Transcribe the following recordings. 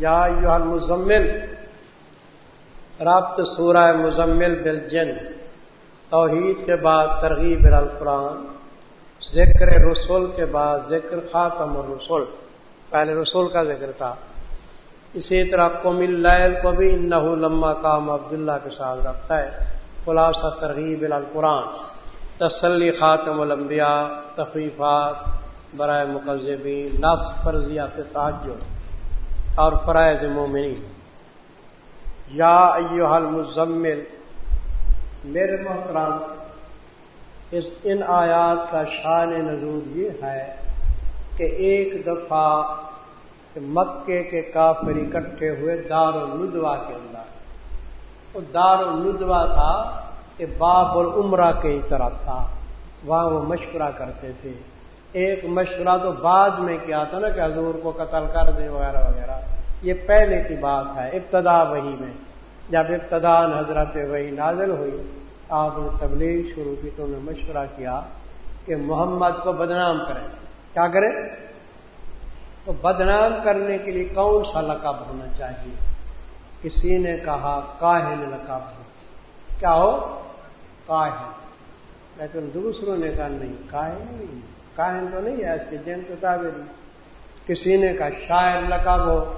یا یو المزمل، رابط سورہ مزمل بل جن توحید کے بعد ترغیب القرآن، ذکر رسول کے بعد ذکر خاتم الرسول۔ پہلے رسول کا ذکر تھا۔ اسی طرح قوم اللیل کو بھی نہ لما کام عبداللہ کے ساتھ رکھتا ہے۔ خلاصہ ترغیب القرآن۔ تسلی خاتم الانبیاء تفریفات برائے مقزبین نص فرضیات تعجب اور فرائض مومنی یا ایوہ المزمل، میرے محترم، اس ان آیات کا شان نزول یہ ہے کہ ایک دفعہ مکے کے کافر اکٹھے ہوئے دار الدوا کے اندر۔ وہ دار الدوا تھا کہ باب العمرہ کے ہی طرف تھا، وہاں وہ مشورہ کرتے تھے۔ ایک مشورہ تو بعد میں کیا تھا نا کہ حضور کو قتل کر دے وغیرہ وغیرہ۔ یہ پہلے کی بات ہے، ابتدا وہی میں۔ جب ابتدا حضرت وہی نازل ہوئی، آپ نے تبلیغ شروع کی تو انہوں نے مشورہ کیا کہ محمد کو بدنام کریں۔ کیا کریں؟ تو بدنام کرنے کے لیے کون سا لقب ہونا چاہیے؟ کسی نے کہا کاہن لقب۔ ہو کیا ہو؟ کاہن۔ لیکن دوسروں نے کہا نہیں، کاہن۔ نہیں کاہن تو نہیں ہے، اس کے جن کتابیں کسی نے کہا، شاعر لقب ہو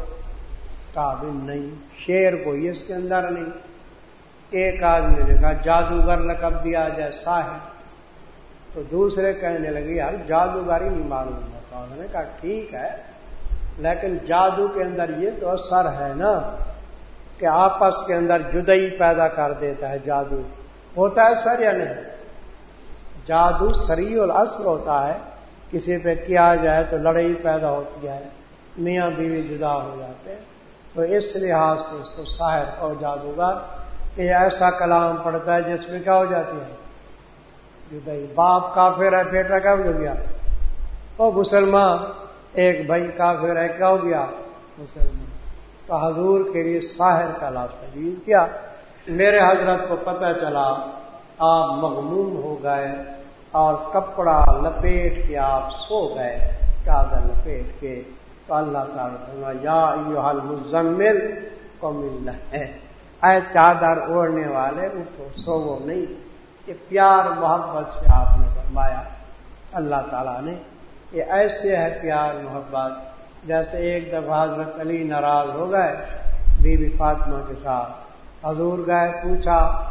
کہا بھی نہیں شیر کوئی اس کے اندر نہیں۔ ایک آدمی نے کہا، جادوگر لقب دیا جائے ساحل تو دوسرے کہنے لگے، یار جادوگر ہی نہیں معلوم ہوتا۔ انہوں نے کہا، ٹھیک ہے، لیکن جادو کے اندر یہ تو اثر ہے نا کہ آپس کے اندر جدئی پیدا کر دیتا ہے جادو۔ ہوتا ہے سر یا نہیں؟ جادو سری اور ہوتا ہے۔ کسی پہ کیا جائے تو لڑائی پیدا ہوتی ہے میاں بیوی جدا ہو جاتے ہیں۔ تو اس لحاظ سے اس کو شاہر اور جادوگر یہ ایسا کلام پڑتا ہے جس میں کیا ہو جاتی ہے؟ جدئی باپ کافر ہے، بیٹا کیا ہو گیا؟ او مسلمان۔ ایک بھائی کافر ہے، کیا ہو گیا؟ مسلمان۔ تو حضور کے لیے ساحر کا لفظ تجویز کیا۔ میرے حضرت کو پتہ چلا، آپ مغموم ہو گئے۔ اور کپڑا لپیٹ کے آپ سو گئے، چادر لپیٹ کے۔ تو اللہ تعالیٰ یا حل مزمل کو مل ہے اے چادر اوڑھنے والے، اٹھو سو وہ نہیں۔ یہ پیار محبت سے آپ نے فرمایا۔ اللہ تعالیٰ نے، یہ ایسے ہے پیار محبت۔ جیسے ایک دفعہ حضرت علی ناراض ہو گئے بی بی فاطمہ کے ساتھ۔ حضور گئے، پوچھا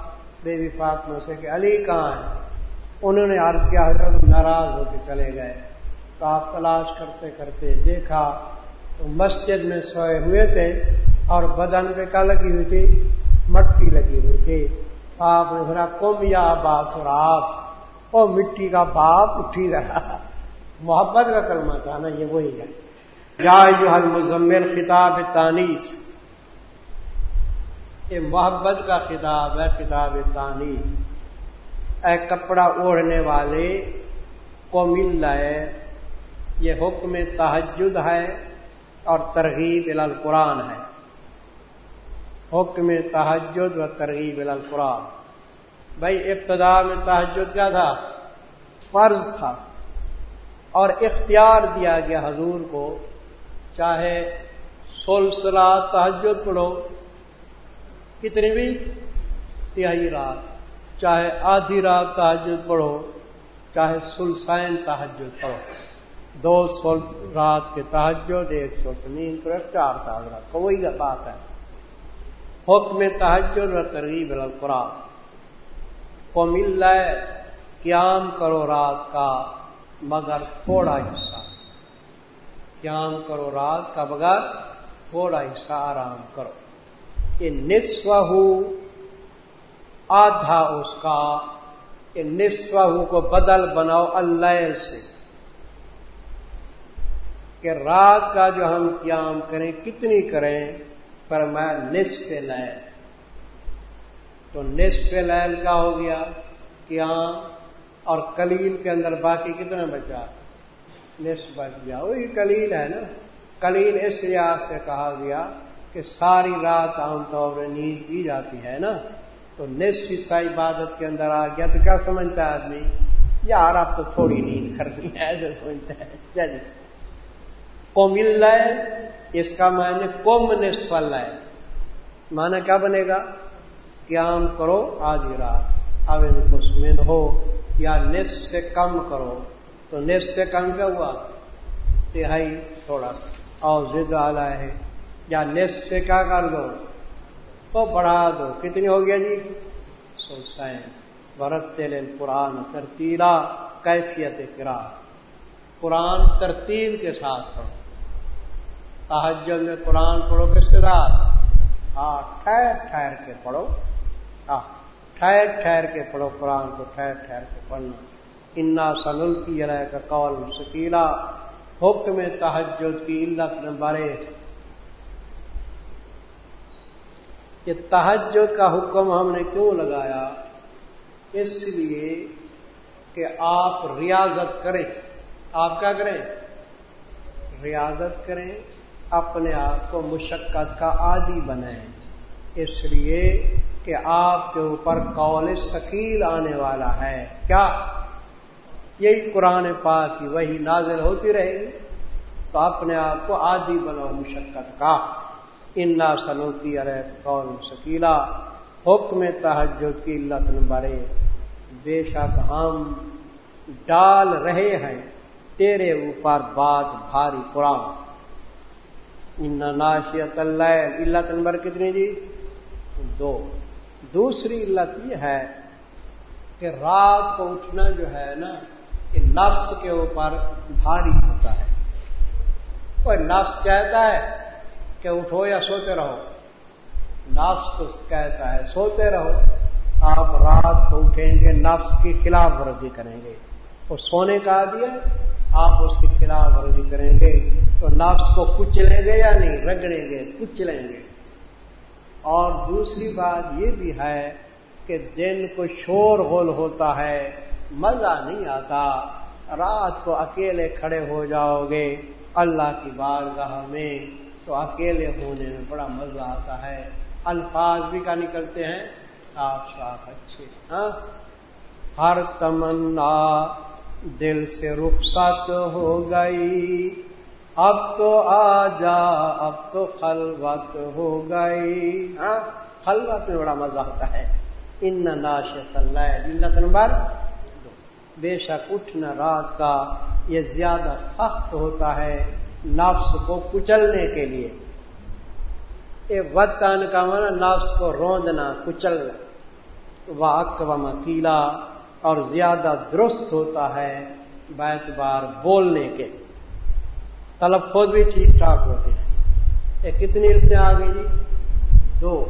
بی بی فاطمہ سے کہ، علی کہاں ہے؟ انہوں نے عرض کیا، حضرت ناراض ہو کے چلے گئے۔ تو آپ تلاش کرتے کرتے دیکھا تو مسجد میں سوئے ہوئے تھے اور بدن پہ کیا لگی ہوئی تھی، مٹی لگی ہوئی تھی۔ آپ نے پھر کم یا بات اور آپ وہ مٹی کا باپ اٹھی رہا۔ محبت کا کلمہ تھا نا، یہ وہی ہے۔ یا جو حل مزمل خطاب تانیس یہ محبت کا خطاب ہے، خطاب تانیس اے کپڑا اوڑھنے والے کو مل رہے یہ حکم تحجد ہے اور ترغیب القرآن ہے۔ حکم تحجد و ترغیب القرآن۔ بھائی، ابتدا میں تحجد کیا تھا؟ فرض تھا۔ اور اختیار دیا گیا حضور کو، چاہے سولسلا تحجد پڑھو، کتنی بھی تہائی رات۔ چاہے آدھی رات تحجد پڑھو، چاہے سلسائن تحجد پڑھو۔ دو سو رات کے تحجد، ایک سو زمین پر چار تاجرات کوئی بات ہے۔ حکم تحجد اور ترغیب القرآن۔ کو مل رہا ہے قیام کرو رات کا مگر تھوڑا حصہ۔ قیام کرو رات کا بغیر تھوڑا حصہ آرام کرو۔ یہ نصف آدھا اس کا یہ نصف کو بدل بناؤ اللہ سے۔ کہ رات کا جو ہم قیام کریں، کتنی کریں، پر میں نصف لائل تو نصف لائل کا ہو گیا قیام، اور کلیل کے اندر باقی کتنا بچا؟ نصف بچ گیا۔ وہی کلیل ہے نا۔ کلیل اس ریاض سے کہا گیا کہ ساری رات عام طور پر نیند کی جاتی ہے نا۔ تو نصف حصہ عبادت کے اندر آ گیا تو کیا سمجھتا ہے آدمی؟ یار آپ تو تھوڑی نیند کرنی ہے، جو سمجھتا ہے۔ کو مل رہے اس کا معنی کم نصف ہے۔ مانا کیا بنے گا؟ قیام کرو آدھی رات۔ اب ان ہو، یا نصف سے کم کرو۔ تو نصف سے کم کیا ہوا؟ تہائی تھوڑا سا۔ اور ضد آلہ ہے۔ یا نصف سے کیا کر دو؟ تو بڑھا دو۔ کتنی ہو گیا جی؟ سوسائن برت تیل قرآن ترتیلا، کیفیت کرا قرآن ترتیب کے ساتھ پڑھو۔ تحجل میں قرآن پڑھو کس کے ساتھ؟ ہاں ٹھہر ٹھہر کے پڑھو۔ ہاں ٹھہر ٹھہر کے پڑھو قرآن کو، ٹھہر ٹھہر کے پڑھنا۔ انا سنل کی رائے کا قول شکیلا حکم تحجد کی علت نمبر یہ تحجد کا حکم ہم نے کیوں لگایا؟ اس لیے کہ آپ ریاضت کریں۔ آپ کیا کریں؟ ریاضت کریں، اپنے آپ کو مشقت کا عادی بنائیں۔ اس لیے کہ آپ کے اوپر قول ثقیل آنے والا ہے۔ کیا؟ یہی قرآن پاک کی وہی نازل ہوتی رہے گی۔ تو اپنے آپ کو عادی بناؤ مشقت کا۔ انا سلوتی ارے قول شکیلا حکم تحجد کی لت نمبرے بے شک ہم ڈال رہے ہیں۔ تیرے اوپر بات بھاری قرآن۔ ان ناشیت اللہ علت نمبر کتنی جی؟ دو۔ دوسری علت یہ ہے کہ رات کو اٹھنا جو ہے نا، یہ نفس کے اوپر بھاری ہوتا ہے۔ کوئی نفس کہتا ہے کہ اٹھو یا سوتے رہو۔ نفس تو کہتا ہے سوتے رہو۔ آپ رات کو اٹھیں گے، نفس کی خلاف ورزی کریں گے۔ وہ سونے کا دیا آپ اس کی خلاف ورزی کریں گے۔ تو نفس کو کچلیں گے یا نہیں؟ رگڑیں گے کچلیں گے۔ اور دوسری بات یہ بھی ہے کہ دن کو شور ہول ہوتا ہے، مزہ نہیں آتا۔ رات کو اکیلے کھڑے ہو جاؤ گے، اللہ کی بارگاہ میں تو اکیلے ہونے میں بڑا مزہ آتا ہے۔ الفاظ بھی کا نکلتے ہیں۔ صاف صاف اچھے ہاں؟ ہر تمنا دل سے رخصت ہو گئی۔ اب تو آ جا اب تو خلوت ہو گئی۔ ہاں؟ خلوت میں بڑا مزہ آتا ہے۔ ان ناشت اللہ نمبر بے شک اٹھنا رات کا یہ زیادہ سخت ہوتا ہے۔ نفس کو کچلنے کے لیے۔ ایک وطن کا مانا نفس کو روندنا، کچلنا۔ وہ اکبا مکیلا اور زیادہ درست ہوتا ہے بیت بار بولنے کے۔ تلفظ بھی ٹھیک ٹھاک ہوتے ہیں۔ یہ کتنی علتیں آ گئی جی؟ دو۔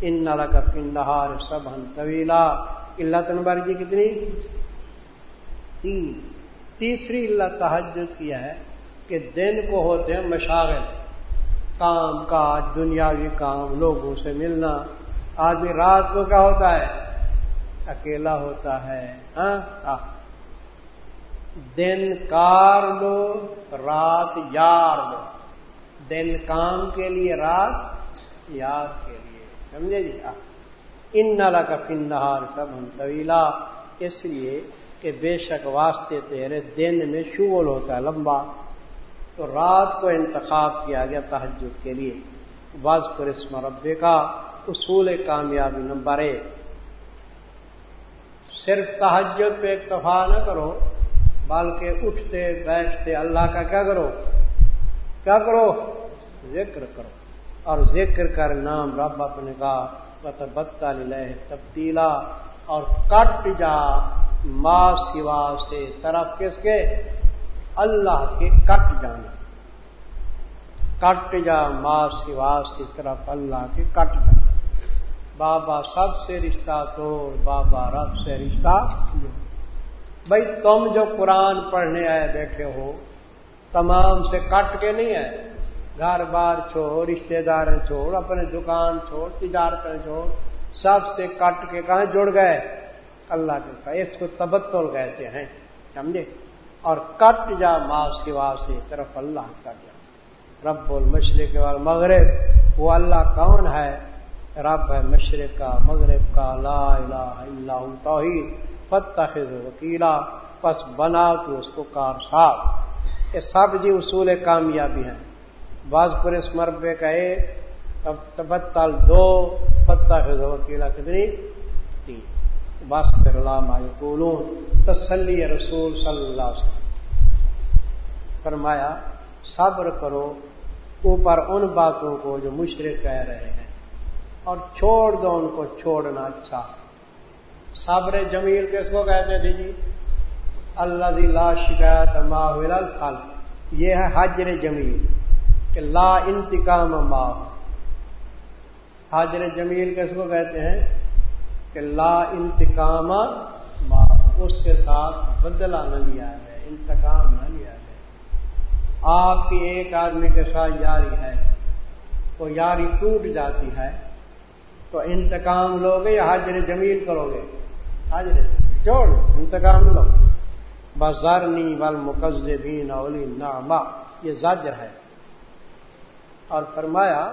ان نال کا پنڈہار سب ہن طویلا۔ علت نمبر جی کتنی؟ تین۔ تیسری اللہ تحجد کیا ہے۔ کہ دن کو ہوتے ہیں مشاغل، کام، کاج، دنیاوی کام، لوگوں سے ملنا۔ آدمی رات کو کیا ہوتا ہے؟ اکیلا ہوتا ہے ہاں؟ دن کار لو، رات یار لو۔ دن کام کے لیے، رات یاد کے لیے۔ سمجھے جی؟ ان نالا کا فنہار سب ہم طویلا اس لیے کہ بے شک واسطے تیرے دن میں شغل ہوتا ہے، لمبا۔ تو رات کو انتخاب کیا گیا تحجد کے لیے۔ باز پر اسم ربے کا اصول کامیابی نمبر ایک۔ صرف تحجد پہ اکتفا نہ کرو، بلکہ اٹھتے، بیٹھتے اللہ کا کیا کرو؟ کیا کرو؟ ذکر کرو۔ اور ذکر کر نام رب اپنے کا بتا لہ تبدیلا اور کٹ جا ماں سوا سے طرف کس کے؟ اللہ کے کٹ جانا۔ کٹ جا ماں سوا سے طرف اللہ کے کٹ جانا۔ بابا سب سے رشتہ توڑ، بابا رب سے رشتہ بھائی تم جو قرآن پڑھنے آئے بیٹھے ہو، تمام سے کٹ کے نہیں ہے گھر بار چھوڑ رشتے دار چھوڑ، اپنے دکان چھوڑ تجارتیں چھوڑ، سب سے کٹ کے کہاں جڑ گئے؟ اللہ کے ساتھ۔ اس کو تبتل کہتے ہیں، سمجھے؟ اور کٹ جا ماں سوا سے طرف اللہ کا جا۔ رب المشرق وال مغرب وہ اللہ کون ہے؟ رب ہے مشرق کا مغرب کا لا الہ الا توحید۔ فتح وکیلا، پس بنا تو اس کو کار صاف یہ سب جی اصول کامیابی ہیں۔ بعض پورے اس مربے کا ایک تبتل دو پتہ وکیلا کتنی؟ تین۔ بس پھر تسلی رسول صلی اللہ علیہ وسلم۔ فرمایا، صبر کرو، اوپر ان باتوں کو جو مشرق کہہ رہے ہیں، اور چھوڑ دو ان کو چھوڑنا اچھا۔ صبر جمیل کس کو کہتے تھے جی اللہ لا شکایت ماحول الفل یہ ہے حجر جمیل، کہ لا انتقام ماں حاجر جمیل کس کو کہتے ہیں؟ کہ لا انتقام اس کے ساتھ بدلا نہ لیا ہے انتقام نہ لیا ہے آپ کی ایک آدمی کے ساتھ یاری ہے، تو یاری ٹوٹ جاتی ہے، تو انتقام لوگے یا حاجر جمیل کرو گے؟ حاجر جوڑ، انتقام لو۔ بزرنی ول مقزبین اولی ناما یہ زاجر ہے۔ اور فرمایا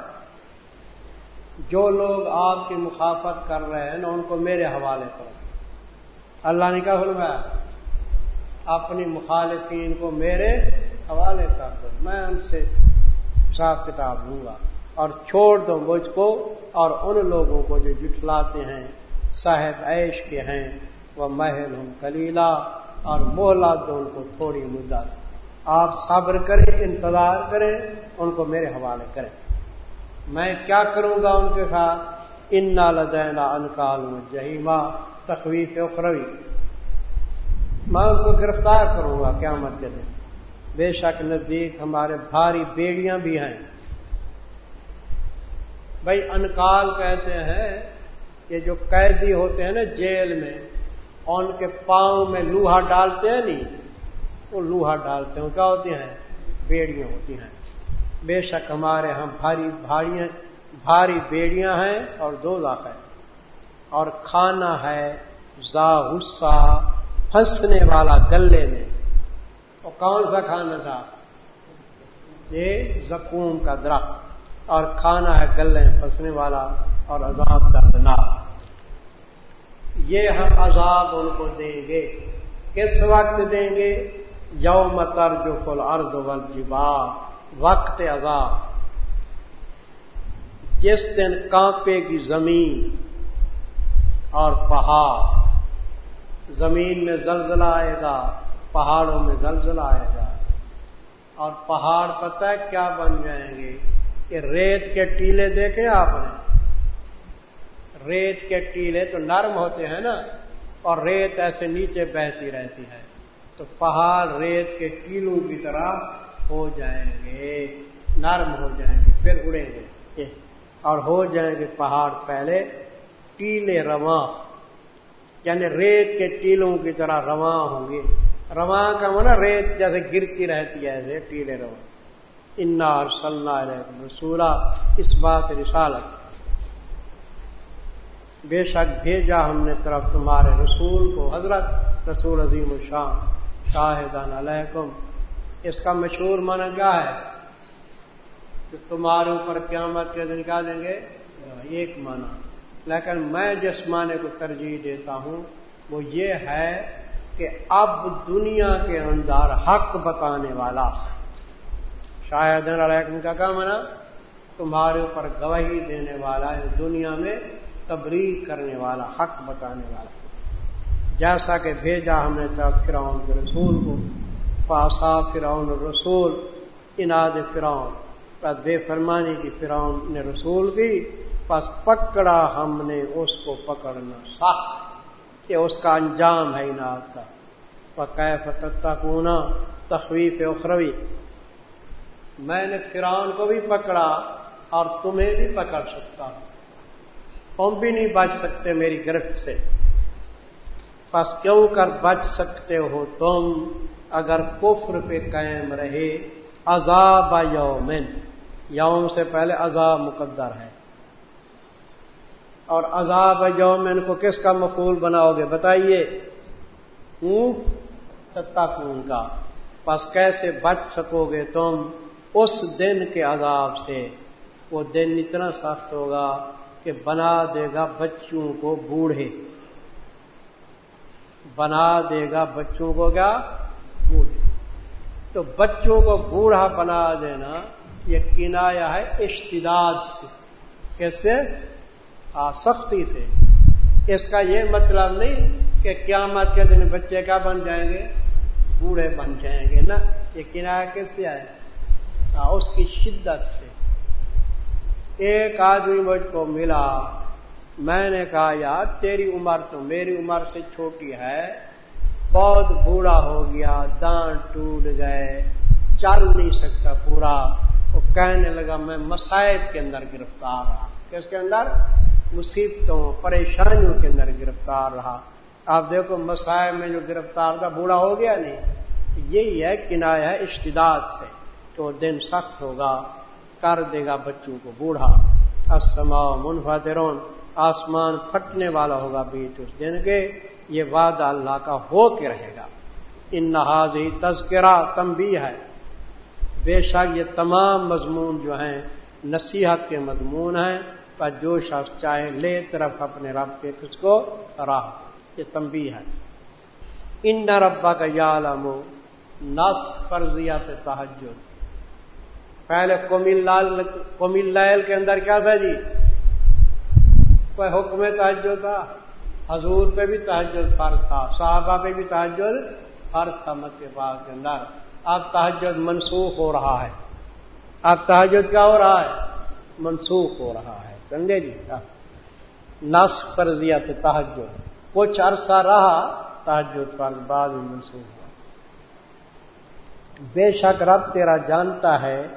جو لوگ آپ کی مخافت کر رہے ہیں نا، ان کو میرے حوالے کرو۔ اللہ نے کہا فرمایا؟ اپنی مخالفین کو میرے حوالے کر دو۔ میں ان سے حساب کتاب لوں گا اور چھوڑ دو مجھ کو اور ان لوگوں کو جو جٹلاتے ہیں، صاحب عیش کے ہیں۔ وہ محل ہوں کلیلہ اور محلہ دو ان کو تھوڑی مدت۔ آپ صبر کریں، انتظار کریں، ان کو میرے حوالے کریں۔ میں کیا کروں گا ان کے ساتھ؟ ان لدینا انکال جہیما تخویف اخروی میں ان کو گرفتار کروں گا کیا مت کے دن۔ بے شک نزدیک ہمارے بھاری بیڑیاں بھی ہیں۔ بھائی انکال کہتے ہیں کہ جو قیدی ہوتے ہیں نا جیل میں، ان کے پاؤں میں لوہا ڈالتے ہیں نہیں؟ وہ لوہا ڈالتے ہیں۔ کیا ہوتی ہیں؟ بیڑیاں ہوتی ہیں۔ بے شک ہمارے ہم بھاری بھاری بھاری بیڑیاں ہیں اور دو لاکھ ہے اور کھانا ہے زا غصہ، پھنسنے والا گلے میں۔ اور کون سا کھانا تھا؟ یہ زکوم کا درخت۔ اور کھانا ہے گلے میں پھنسنے والا اور عذاب کا بنا یہ ہم عذاب ان کو دیں گے۔ کس وقت دیں گے؟ یوم تر جو فل ارد وقت عذاب۔ جس دن کانپے گی زمین اور پہاڑ۔ زمین میں زلزلہ آئے گا، پہاڑوں میں زلزلہ آئے گا۔ اور پہاڑ پتہ ہے کیا بن جائیں گے؟ کہ ریت کے ٹیلے دیکھے آپ نے؟ ریت کے ٹیلے تو نرم ہوتے ہیں نا، اور ریت ایسے نیچے بہتی رہتی ہے۔ تو پہاڑ ریت کے ٹیلوں کی طرح ہو جائیں گے نرم ہو جائیں گے پھر اڑیں گے۔ اور ہو جائیں گے پہاڑ پہلے ٹیلے رواں یعنی ریت کے ٹیلوں کی طرح رواں ہوں گے۔ رواں کا مانا ریت جیسے گرتی رہتی ہے ایسے ٹیلے رواں۔ انا اور صلاح رسولہ اس بات رسالت۔ بے شک بھیجا ہم نے طرف تمہارے رسول کو حضرت رسول عظیم الشام شاہدان علیکم۔ اس کا مشہور معنی کیا ہے کہ تمہارے اوپر قیامت کے دن کیا دیں گے؟ ایک معنی۔ لیکن میں جس معنی کو ترجیح دیتا ہوں، وہ یہ ہے کہ اب دنیا کے اندر حق بتانے والا، شاید علیکم کا کیا مانا تمہارے اوپر گواہی دینے والا ہے دنیا میں تبریک کرنے والا، حق بتانے والا۔ جیسا کہ بھیجا ہم نے تب فرعون کے رسول کو پاسا فرعون رسول، اناد فرعون۔ پر بے فرمانی کی فرعون نے رسول کی، پس پکڑا ہم نے اس کو پکڑنا سخت یہ اس کا انجام ہے انعد کا۔ پکیف کونا تخویف اخروی۔ میں نے فرعون کو بھی پکڑا اور تمہیں بھی پکڑ سکتا ہوں۔ تم بھی نہیں بچ سکتے میری گرفت سے۔ پس کیوں کر بچ سکتے ہو تم اگر کفر پہ قائم رہے؟ عذاب یومن۔ یوم سے پہلے عذاب مقدر ہے۔ اور عذاب یومن کو کس کا مقول بناؤ گے؟ بتائیے۔ خون کا۔ پس کیسے بچ سکو گے تم اس دن کے عذاب سے؟ وہ دن اتنا سخت ہوگا کہ بنا دے گا بچوں کو بوڑھے۔ بنا دے گا بچوں کو کیا؟ بوڑھے۔ تو بچوں کو بوڑھا بنا دینا یہ کنایا ہے اشتداد سے۔ کیسے؟ سختی سے۔ اس کا یہ مطلب نہیں کہ قیامت کے دن بچے کا بن جائیں گے؟ بوڑھے بن جائیں گے۔ نا یہ کنایا کیسے آئے اس کی شدت سے۔ ایک آدمی مجھ کو ملا۔ میں نے کہا یار تیری عمر تو میری عمر سے چھوٹی ہے، بہت بوڑھا ہو گیا دانت ٹوٹ گئے، چل نہیں سکتا پورا۔ وہ کہنے لگا، میں مسائب کے اندر گرفتار رہا۔ کس کے اندر؟ مصیبتوں، پریشانیوں کے اندر گرفتار رہا۔ آپ دیکھو مسائب میں جو گرفتار تھا، بوڑھا ہو گیا نہیں۔ یہی ہے، کنایا ہے اشتداد سے۔ تو دن سخت ہوگا، کر دے گا بچوں کو بوڑھا۔ اسما منفا درون آسمان پھٹنے والا ہوگا بیچ اس دن کے، یہ وعدہ اللہ کا ہو کے رہے گا۔ ان نہاز ہی تذکرہ تم بھی ہے۔ بے شک یہ تمام مضمون جو ہیں، نصیحت کے مضمون ہیں۔ پر جو شخص چاہے لے طرف اپنے رب کے کچھ کو راہ۔ یہ تمبی ہے۔ ان نہ ربا کا یا عالم نس فرضیات تحجد پہلے کومل لال کومل لال کے اندر کیا تھا جی؟ کوئی حکم تحجد تھا حضور پہ بھی تحجد فرض تھا، صحابہ پہ بھی تحجد فرض تھا، مت کے بعد کے اندر۔ اب تحجد منسوخ ہو رہا ہے۔ اب تحجد کیا ہو رہا ہے؟ منسوخ ہو رہا ہے۔ سمجھے جی؟ نس فرضیات تحجد کچھ عرصہ رہا تحجد پر بعد میں منسوخ ہوا۔ بے شک رب تیرا جانتا ہے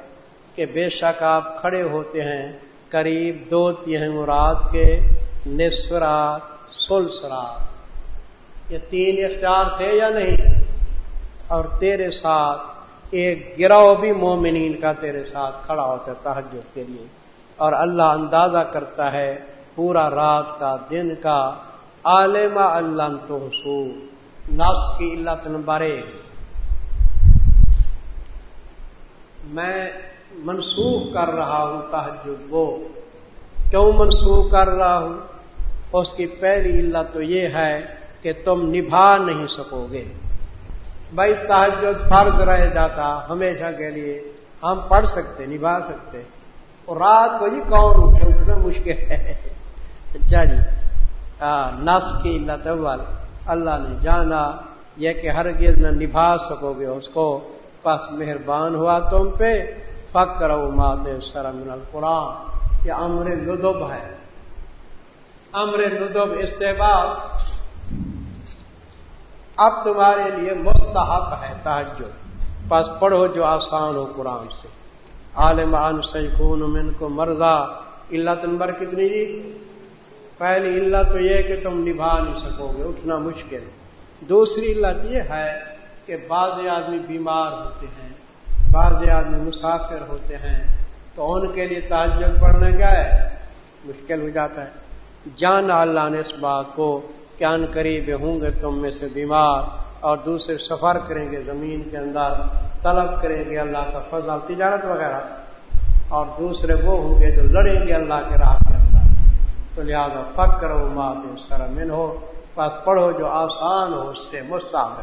کہ بے شک آپ کھڑے ہوتے ہیں قریب دو تین مراد کے نسرات سلسرات یہ تین اختیار تھے یا نہیں؟ اور تیرے ساتھ، ایک گروہ بھی مومنین کا تیرے ساتھ کھڑا ہوتا ہے تحجد کے لیے۔ اور اللہ اندازہ کرتا ہے پورا رات کا، دن کا۔ عالم اللہ تو حصول نس کی علت نمبر ایک۔ میں منسوخ کر رہا ہوں تحجد وہ۔ کیوں منسوخ کر رہا ہوں؟ اس کی پہلی علت تو یہ ہے کہ تم نبھا نہیں سکو گے بھائی، تحجد فرض رہ جاتا، ہمیشہ کے لیے ہم پڑھ سکتے، نبھا سکتے۔ اور رات کو جی کون اٹھے اٹھنا مشکل ہے۔ اچھا جی۔ نس کی علت اول۔ اللہ نے جانا یہ کہ ہرگز نہ نبھا سکو گے اس کو۔ پس مہربان ہوا تم پہ۔ فکر مات سرمن القرآن، یہ امر لدب ہے۔ امر لدب اس سے بعد اب تمہارے لیے مستحب ہے تحجد پس پڑھو جو آسان ہو قرآن سے۔ عالم عن من کو مرضا۔ علت نمبر کتنی جی؟ پہلی علت تو یہ کہ تم نبھا نہیں سکو گے، اٹھنا مشکل۔ دوسری علت یہ ہے کہ بعض آدمی بیمار ہوتے ہیں۔ بعض آدمی مسافر ہوتے ہیں تو ان کے لیے تعجب پڑھنا کیا ہے، مشکل ہو جاتا ہے۔ جان اللہ نے اس بات کو کیا قریب ہوں گے تم میں سے بیمار اور دوسرے سفر کریں گے زمین کے اندر، طلب کریں گے اللہ کا فضل، تجارت وغیرہ۔ اور دوسرے وہ ہوں گے جو لڑیں گے اللہ کے راہ کے اندر۔ تو لہٰذا فک کرو مات سرمن ہو بس پڑھو جو آسان ہو، اس سے مستعد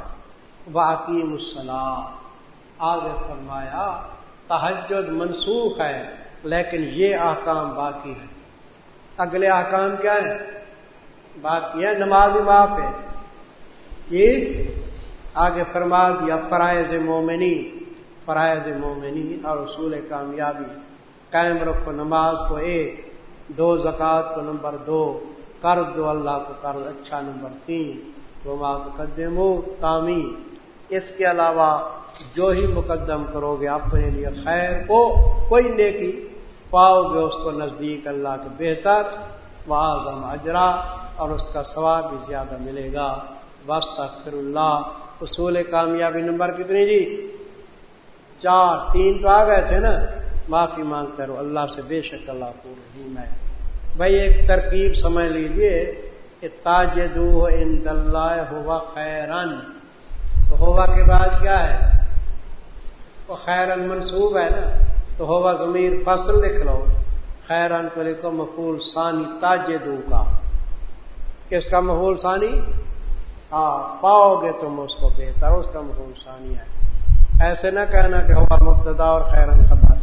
باقی مسلام آگے فرمایا تحجد منسوخ ہے، لیکن یہ احکام باقی ہے اگلے احکام کیا ہے باقی ہے نماز معاف ہے۔ یہ آگے فرما دیا، فرائض مومنی فرائض مومنی اور اصول کامیابی۔ قائم رکھو، نماز کو ایک، دو، زکوٰۃ کو نمبر دو قرض دو، اللہ کو قرض اچھا نمبر تین۔ وہ مقدم تعمی اس کے علاوہ جو ہی مقدم کرو گے اپنے لیے خیر کو، کوئی نیکی پاؤ گے اس کو نزدیک اللہ کے بہتر واضم اجرا اور اس کا ثواب بھی زیادہ ملے گا۔ واسطہ اللہ اصول کامیابی نمبر کتنی جی؟ چار، تین تو آ گئے تھے نا۔ معافی مانگتے رہو۔ اللہ سے بے شک اللہ کو رحیم ہے۔ بھائی ایک ترکیب سمجھ لیجیے کہ تاج دو ان ہوا خیرن۔ تو ہوا کے بعد کیا ہے؟ وہ خیرن منصوب ہے نا، تو ہوا ضمیر فصل لکھ لو۔ خیرن کو لکھو مقول ثانی تاج دوں کا۔ کس کا محول ثانی؟ ہاں پاؤ گے تم اس کو بہتر، اس کا مقول ثانی ہے۔ ایسے نہ کہنا کہ ہوا مبتدا اور خیرن خبر۔